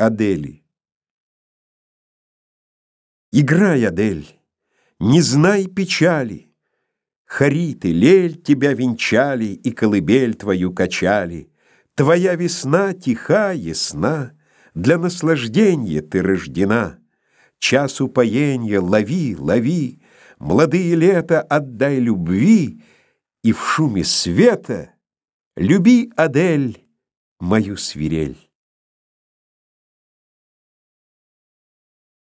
Адели Играй, Адель, не знай печали, Хариты, лель тебя венчали И колыбель твою качали. Твоя весна тиха, ясна, Для наслаждения ты рождена. Час упоенья лови, лови, Молодые лета отдай любви, И в шуме света люби, Адель, мою свирель.